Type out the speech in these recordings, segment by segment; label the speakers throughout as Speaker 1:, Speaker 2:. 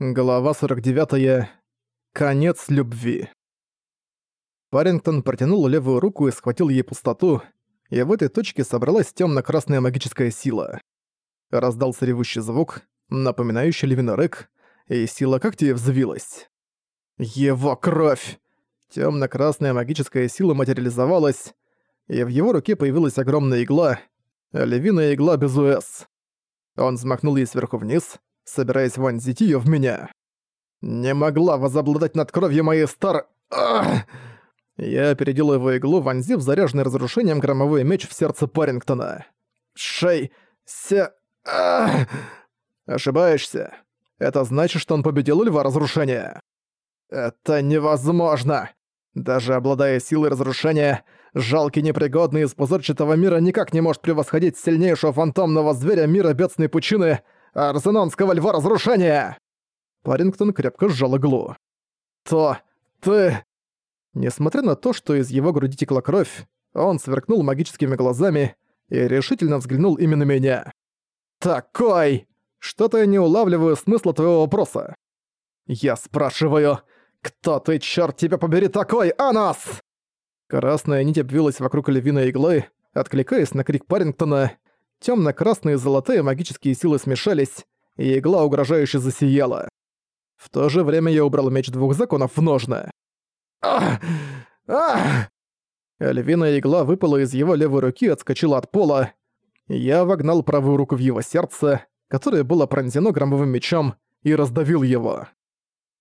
Speaker 1: Глава 49. Конец любви. Парингтон протянул левую руку и схватил ей пустоту, и в этой точке собралась темно-красная магическая сила. Раздался ревущий звук, напоминающий левинорык, и сила когтей взвилась. Его кровь! Темно-красная магическая сила материализовалась, и в его руке появилась огромная игла, львиная игла без УС. Он взмахнул ей сверху вниз, собираясь вонзить её в меня. Не могла возобладать над кровью моей стар... Ах! Я опередил его иглу, вонзив заряженный разрушением громовой меч в сердце Парингтона. Шей... Се... Ошибаешься. Это значит, что он победил льва разрушения. Это невозможно. Даже обладая силой разрушения, жалкий непригодный из пузырчатого мира никак не может превосходить сильнейшего фантомного зверя мира бедственной пучины — Арсенонского льва разрушения!» Парингтон крепко сжал иглу. «То... ты...» Несмотря на то, что из его груди текла кровь, он сверкнул магическими глазами и решительно взглянул именно меня. «Такой! Что-то я не улавливаю смысла твоего вопроса. Я спрашиваю, кто ты, черт тебя побери, такой, Анас?» Красная нить обвилась вокруг львиной иглы, откликаясь на крик Парингтона, Тёмно-красные и золотые магические силы смешались, и игла угрожающе засияла. В то же время я убрал меч двух законов в ножны. Ах! Ах! Львиная игла выпала из его левой руки и отскочила от пола. Я вогнал правую руку в его сердце, которое было пронзено громовым мечом, и раздавил его.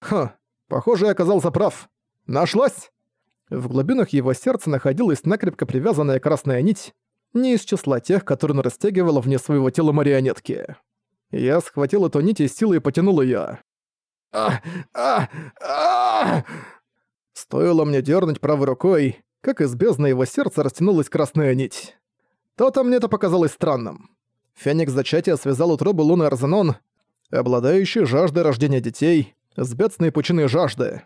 Speaker 1: Ха, похоже, я оказался прав. Нашлась! В глубинах его сердца находилась накрепко привязанная красная нить, не из числа тех, которые он растягивала вне своего тела марионетки. Я схватил эту нить и силой потянул её. А, а, а! Стоило мне дернуть правой рукой, как из бездны его сердца растянулась красная нить. То-то мне это показалось странным. Феникс зачатия связал утробу Луны Арзенон, обладающий жаждой рождения детей, с бедственной пучиной жажды.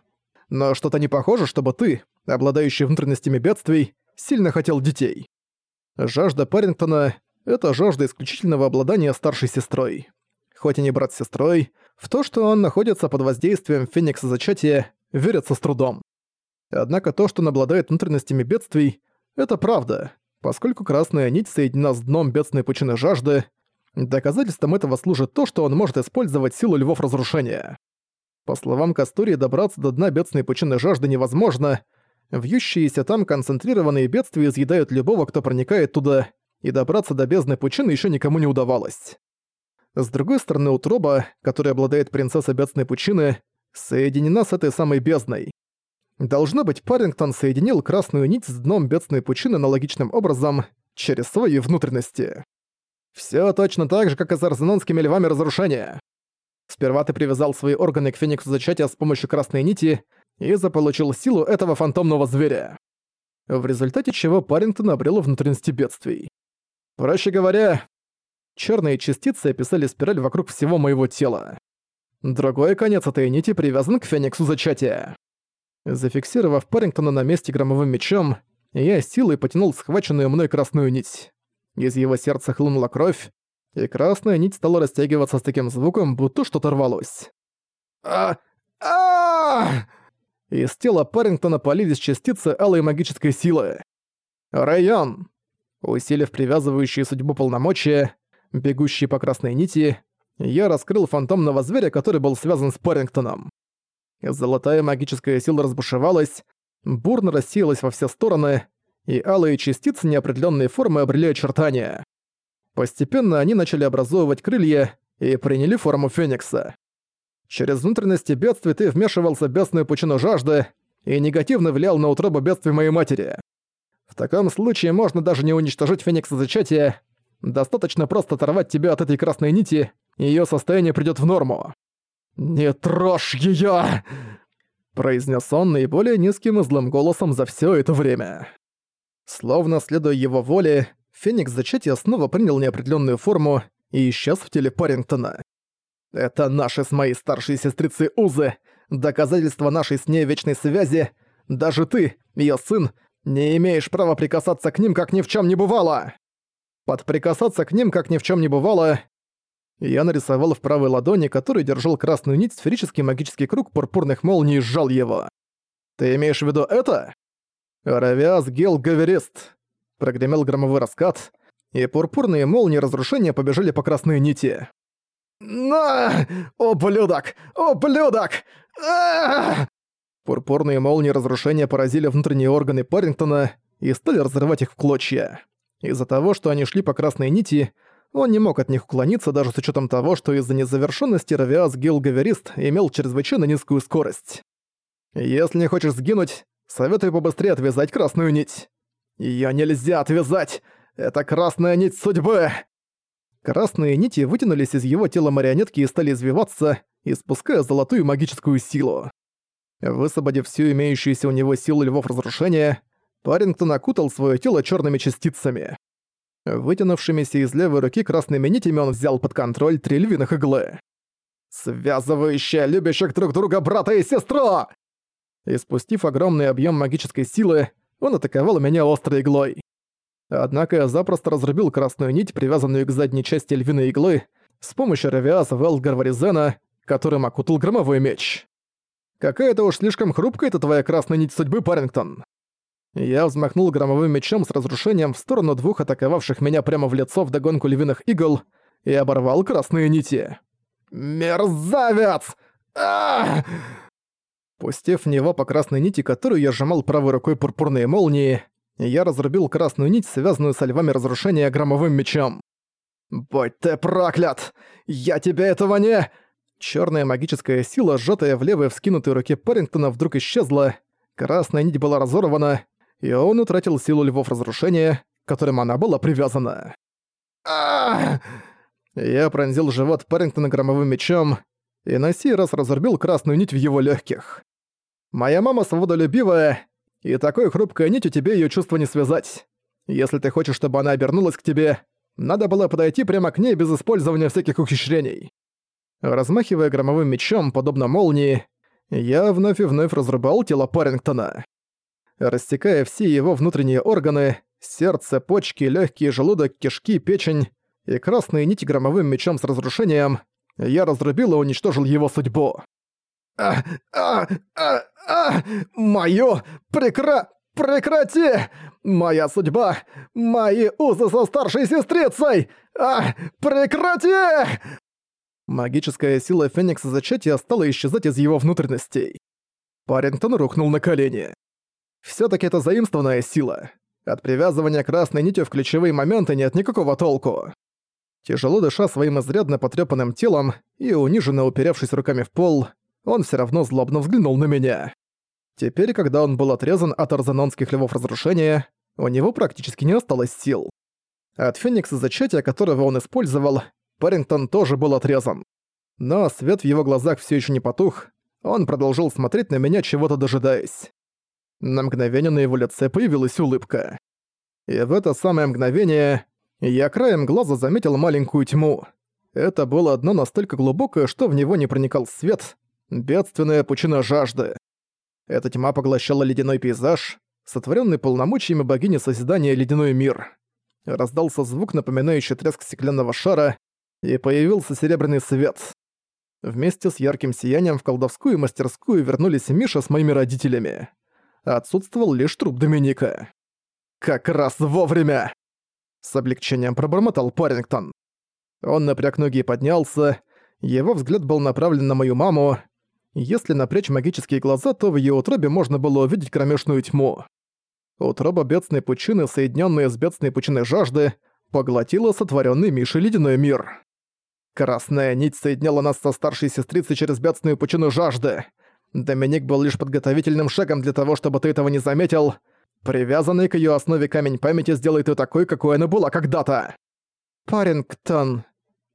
Speaker 1: Но что-то не похоже, чтобы ты, обладающий внутренностями бедствий, сильно хотел детей. Жажда Парингтона — это жажда исключительного обладания старшей сестрой. Хоть и не брат с сестрой, в то, что он находится под воздействием Феникса Зачатия, верится с трудом. Однако то, что он обладает внутренностями бедствий, это правда, поскольку красная нить соединена с дном бедственной пучины жажды, доказательством этого служит то, что он может использовать силу львов разрушения. По словам Кастурии, добраться до дна бедственной пучины жажды невозможно — Вьющиеся там концентрированные бедствия изъедают любого, кто проникает туда, и добраться до бездны пучины еще никому не удавалось. С другой стороны, утроба, которой обладает принцесса бедственной пучины, соединена с этой самой бездной. Должно быть, Парингтон соединил красную нить с дном бедственной пучины аналогичным образом через свои внутренности. Все точно так же, как и с арзенонскими львами разрушения. Сперва ты привязал свои органы к фениксу зачатия с помощью красной нити — и заполучил силу этого фантомного зверя. В результате чего Парингтон обрел внутренности бедствий. Проще говоря, черные частицы описали спираль вокруг всего моего тела. Другой конец этой нити привязан к Фениксу Зачатия. Зафиксировав Парингтона на месте громовым мечом, я силой потянул схваченную мной красную нить. Из его сердца хлынула кровь, и красная нить стала растягиваться с таким звуком, будто что-то рвалось. а а из тела Парингтона полились частицы алой магической силы. Район! Усилив привязывающие судьбу полномочия, бегущие по красной нити, я раскрыл фантомного зверя, который был связан с Парингтоном. Золотая магическая сила разбушевалась, бурно рассеялась во все стороны, и алые частицы неопределенной формы обрели очертания. Постепенно они начали образовывать крылья и приняли форму Феникса. Через внутренности бедствий ты вмешивался в бедственную пучину жажды и негативно влиял на утробу бедствий моей матери. В таком случае можно даже не уничтожить Феникса зачатия, достаточно просто оторвать тебя от этой красной нити, и её состояние придёт в норму. «Не трожь её!» произнес он наиболее низким и злым голосом за всё это время. Словно следуя его воле, Феникс зачатия снова принял неопределённую форму и исчез в теле Парингтона. Это наши с моей старшей сестрицей узы, доказательство нашей с ней вечной связи. Даже ты, её сын, не имеешь права прикасаться к ним, как ни в чём не бывало. Под прикасаться к ним, как ни в чём не бывало, Я нарисовал в правой ладони, который держал красную нить, сферический магический круг пурпурных молний и сжал его. «Ты имеешь в виду это?» «Равиас Гел Гаверист», — прогремел громовой раскат, и пурпурные молнии разрушения побежали по красной нити. «На! Ублюдок! Ублюдок! а Пурпурные молнии разрушения поразили внутренние органы Парингтона и стали разрывать их в клочья. Из-за того, что они шли по красной нити, он не мог от них уклониться даже с учетом того, что из-за незавершенности Равиас Гилгаверист имел чрезвычайно низкую скорость. «Если не хочешь сгинуть, советую побыстрее отвязать красную нить. Её нельзя отвязать! Это красная нить судьбы!» Красные нити вытянулись из его тела марионетки и стали извиваться, испуская золотую магическую силу. Высвободив всю имеющуюся у него силу львов разрушения, Парингтон окутал свое тело черными частицами. Вытянувшимися из левой руки красными нитями он взял под контроль три львиных иглы. «Связывающая любящих друг друга брата и сестру!» И спустив огромный объем магической силы, он атаковал меня острой иглой. Однако я запросто разрубил красную нить, привязанную к задней части львиной иглы, с помощью Равиаса Велгарваризена, которым окутал громовой меч. Какая-то уж слишком хрупкая эта твоя красная нить судьбы, Парингтон. Я взмахнул громовым мечом с разрушением в сторону двух атаковавших меня прямо в лицо вдогонку львиных игл и оборвал красные нити. «Мерзавец! а Пустив в него по красной нити, которую я сжимал правой рукой пурпурные молнии, я разрубил красную нить, связанную со львами разрушения громовым мечом. «Будь ты проклят! Я тебе этого не...» Черная магическая сила, сжатая в левой вскинутой руке Парингтона, вдруг исчезла, красная нить была разорвана, и он утратил силу львов разрушения, к которым она была привязана. Я пронзил живот Парингтона громовым мечом и на сей раз разорбил красную нить в его легких. Моя мама свободолюбивая, и такой хрупкой нитью тебе ее чувства не связать. Если ты хочешь, чтобы она обернулась к тебе, надо было подойти прямо к ней без использования всяких ухищрений. Размахивая громовым мечом, подобно молнии, я вновь и вновь разрубал тело Парингтона. Растекая все его внутренние органы, сердце, почки, легкие, желудок, кишки, печень и красные нити громовым мечом с разрушением, я разрубил и уничтожил его судьбу. «А, а, а, а! Моё! Прекра... Прекрати! Моя судьба! Мои узы со старшей сестрицей! А! Прекрати!» Магическая сила Феникса зачатия стала исчезать из его внутренностей. Парингтон рухнул на колени. Всё-таки это заимствованная сила. От привязывания красной нитью в ключевые моменты нет никакого толку. Тяжело дыша своим изрядно потрёпанным телом и униженно уперевшись руками в пол, он всё равно злобно взглянул на меня. Теперь, когда он был отрезан от арзанонских львов разрушения, у него практически не осталось сил. От Феникса зачатия, которого он использовал, Парингтон тоже был отрезан. Но свет в его глазах все еще не потух, он продолжил смотреть на меня, чего-то дожидаясь. На мгновение на его лице появилась улыбка. И в это самое мгновение я краем глаза заметил маленькую тьму. Это было одно настолько глубокое, что в него не проникал свет, бедственная пучина жажды. Эта тьма поглощала ледяной пейзаж, сотворенный полномочиями богини Созидания Ледяной мир. Раздался звук, напоминающий треск стеклянного шара, и появился серебряный свет. Вместе с ярким сиянием в колдовскую мастерскую вернулись Миша с моими родителями. Отсутствовал лишь труп Доминика. «Как раз вовремя!» С облегчением пробормотал Парингтон. Он напряг ноги и поднялся. Его взгляд был направлен на мою маму. Если напрячь магические глаза, то в её утробе можно было увидеть кромешную тьму. Утроба бедственной пучины, соединённая с бедственной пучиной жажды, поглотила сотворённый Мишей ледяной мир. Красная нить соединяла нас со старшей сестрицей через бедственную пучину жажды. Доминик был лишь подготовительным шагом для того, чтобы ты этого не заметил. Привязанный к её основе камень памяти сделает её такой, какой она была когда-то. Парингтон.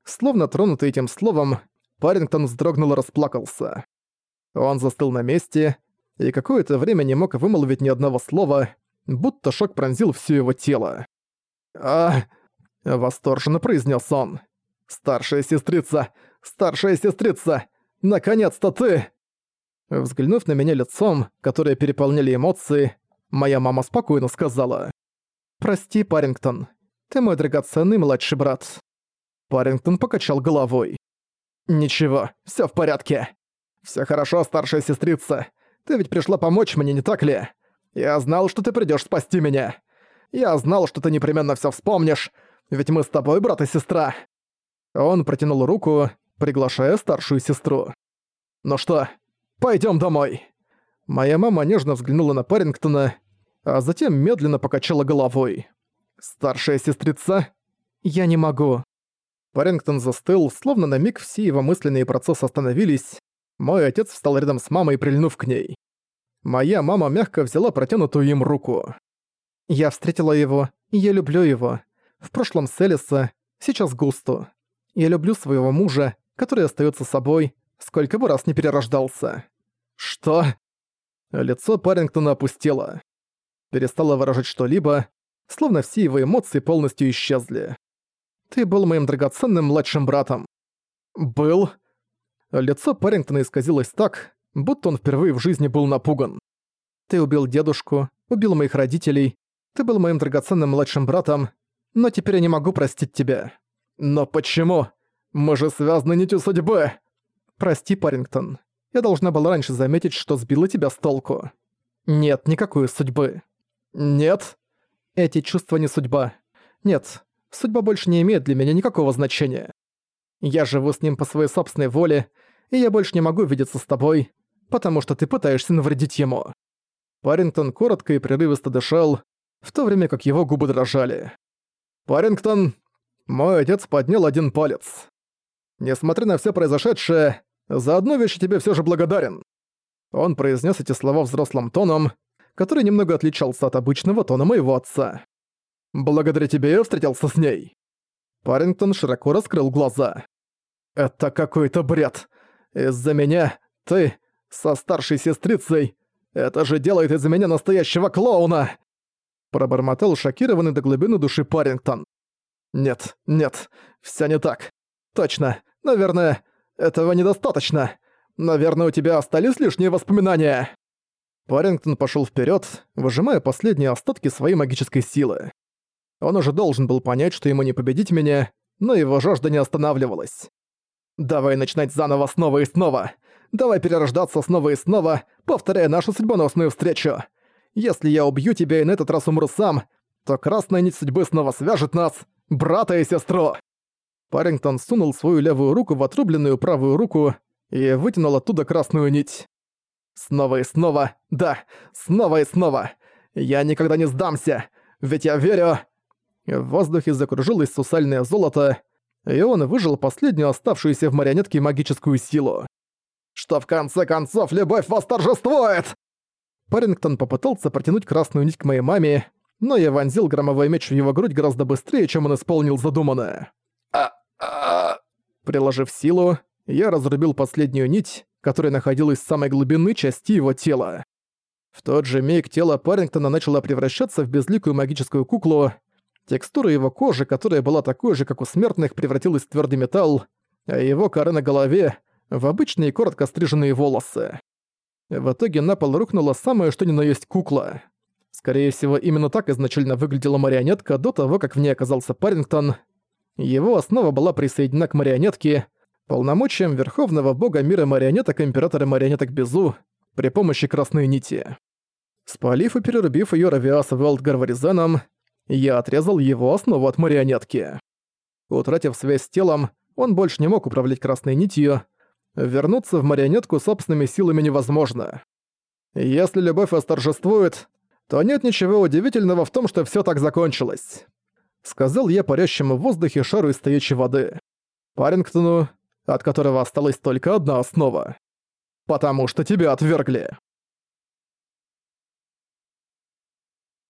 Speaker 1: Словно тронутый этим словом, Парингтон вздрогнул и расплакался. Он застыл на месте и какое-то время не мог вымолвить ни одного слова, будто шок пронзил всё его тело. «А...» — восторженно произнес он. «Старшая сестрица! Старшая сестрица! Наконец-то ты!» Взглянув на меня лицом, которое переполняли эмоции, моя мама спокойно сказала. «Прости, Парингтон, ты мой драгоценный младший брат». Парингтон покачал головой. «Ничего, всё в порядке. Всё хорошо, старшая сестрица. Ты ведь пришла помочь мне, не так ли? Я знал, что ты придёшь спасти меня. Я знал, что ты непременно всё вспомнишь, ведь мы с тобой брат и сестра». Он протянул руку, приглашая старшую сестру. «Ну что, пойдём домой». Моя мама нежно взглянула на Парингтона, а затем медленно покачала головой. «Старшая сестрица? Я не могу». Парингтон застыл, словно на миг все его мысленные процессы остановились. Мой отец встал рядом с мамой, прильнув к ней. Моя мама мягко взяла протянутую им руку. «Я встретила его, и я люблю его. В прошлом Селиса, сейчас Густу. Я люблю своего мужа, который остается собой, сколько бы раз не перерождался». «Что?» Лицо Парингтона опустело. Перестало выражать что-либо, словно все его эмоции полностью исчезли. «Ты был моим драгоценным младшим братом». «Был?» Лицо Парингтона исказилось так, будто он впервые в жизни был напуган. «Ты убил дедушку, убил моих родителей, ты был моим драгоценным младшим братом, но теперь я не могу простить тебя». «Но почему? Мы же связаны нитью судьбы!» «Прости, Парингтон. Я должна была раньше заметить, что сбила тебя с толку. Нет никакой судьбы. Нет. Эти чувства не судьба. Нет, судьба больше не имеет для меня никакого значения. Я живу с ним по своей собственной воле, и я больше не могу видеться с тобой, потому что ты пытаешься навредить ему». Парингтон коротко и прерывисто дышал, в то время как его губы дрожали. «Парингтон, мой отец поднял один палец. Несмотря на все произошедшее, за одну вещь тебе все же благодарен». Он произнес эти слова взрослым тоном, который немного отличался от обычного тона моего отца. «Благодаря тебе я встретился с ней». Парингтон широко раскрыл глаза. «Это какой-то бред. Из-за меня ты со старшей сестрицей. Это же делает из меня настоящего клоуна!» Пробормотал шокированный до глубины души Парингтон. «Нет, нет, все не так. Точно, наверное, этого недостаточно. Наверное, у тебя остались лишние воспоминания». Парингтон пошел вперед, выжимая последние остатки своей магической силы. Он уже должен был понять, что ему не победить меня, но его жажда не останавливалась. «Давай начинать заново снова и снова. Давай перерождаться снова и снова, повторяя нашу судьбоносную встречу. Если я убью тебя и на этот раз умру сам, то красная нить судьбы снова свяжет нас, брата и сестру!» Парингтон сунул свою левую руку в отрубленную правую руку и вытянул оттуда красную нить. «Снова и снова, да, снова и снова! Я никогда не сдамся, ведь я верю...» В воздухе закружилось сусальное золото, и он выжил последнюю оставшуюся в марионетке магическую силу. «Что в конце концов любовь восторжествует!» Парингтон попытался протянуть красную нить к моей маме, но я вонзил громовой меч в его грудь гораздо быстрее, чем он исполнил задуманное. А, а. Приложив силу, я разрубил последнюю нить, которая находилась в самой глубины части его тела. В тот же миг тело Парингтона начало превращаться в безликую магическую куклу. Текстура его кожи, которая была такой же, как у смертных, превратилась в твердый металл, а его коры на голове — в обычные коротко стриженные волосы. В итоге на пол рухнула самое что ни на есть кукла. Скорее всего, именно так изначально выглядела марионетка до того, как в ней оказался Парингтон — его основа была присоединена к марионетке, полномочиям верховного бога мира марионеток императора марионеток Безу при помощи красной нити. Спалив и перерубив её Равиаса Велдгарваризаном, я отрезал его основу от марионетки. Утратив связь с телом, он больше не мог управлять красной нитью, вернуться в марионетку собственными силами невозможно. Если любовь восторжествует, то нет ничего удивительного в том, что всё так закончилось сказал я парящему в воздухе шару из стоячей воды. Парингтону, от которого осталась только одна основа. «Потому что тебя отвергли».